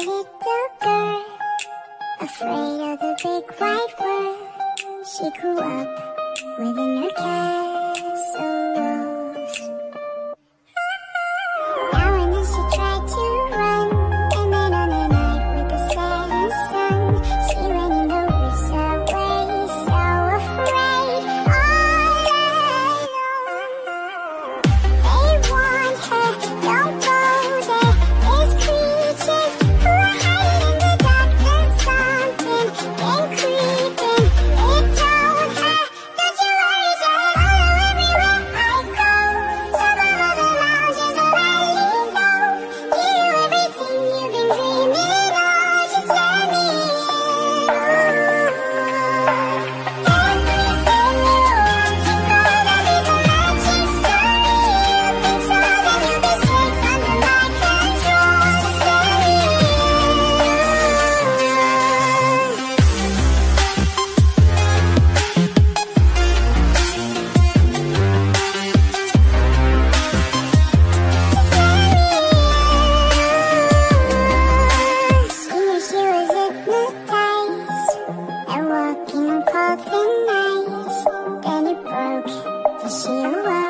little girl, afraid of the big white world. She grew up within her castle. 你如